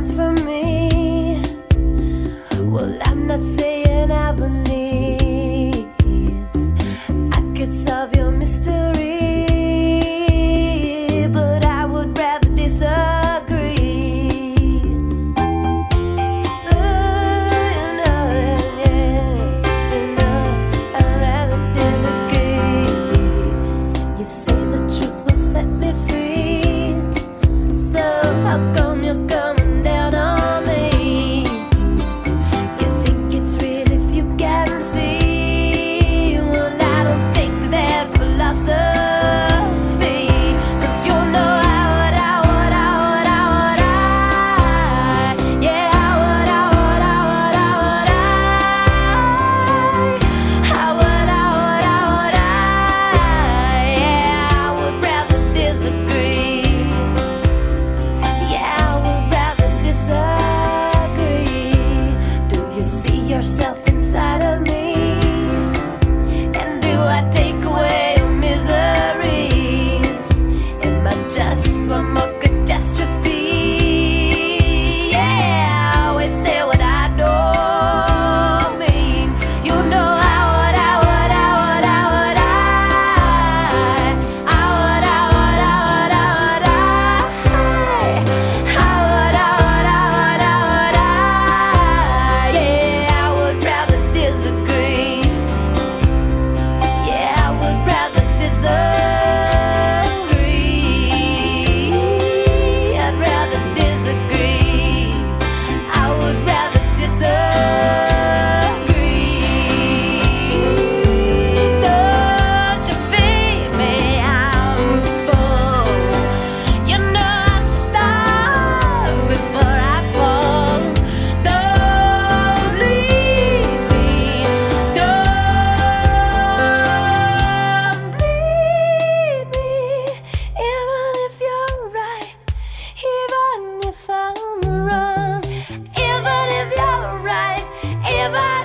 want from me? Well, I'm not saying I believe I could solve your mystery. I'm a. forever.